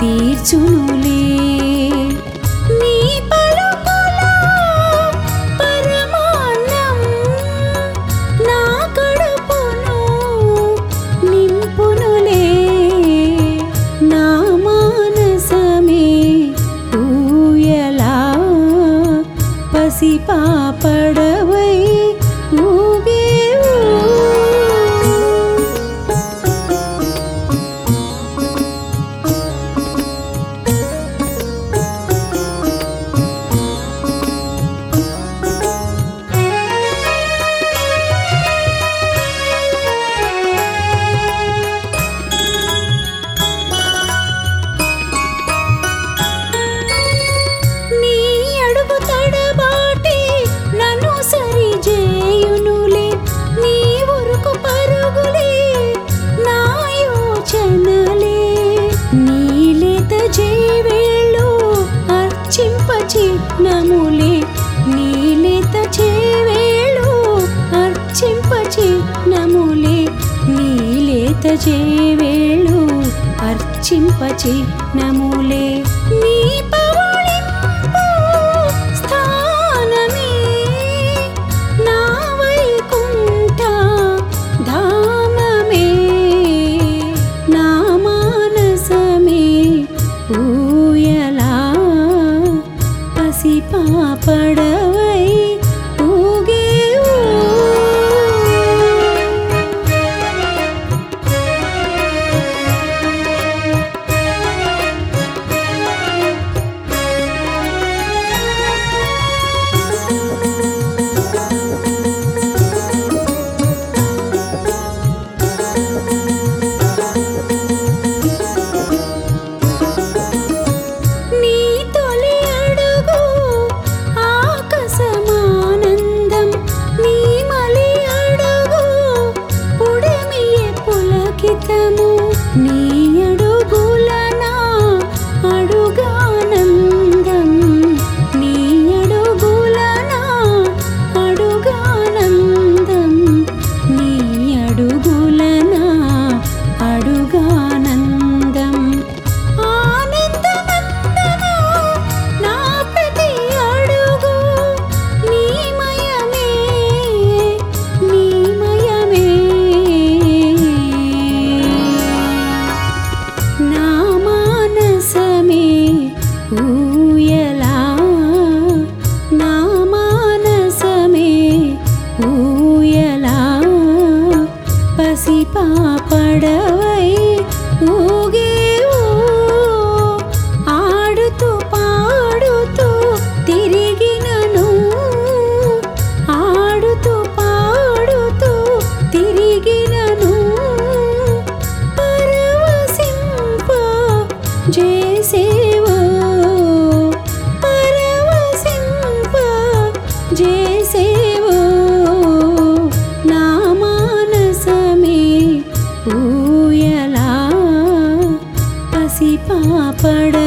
दी चूली చిహ్నములే నీలేత చేవేళు అర్చింప చిహ్నములే నీ పడ पा पडवै பட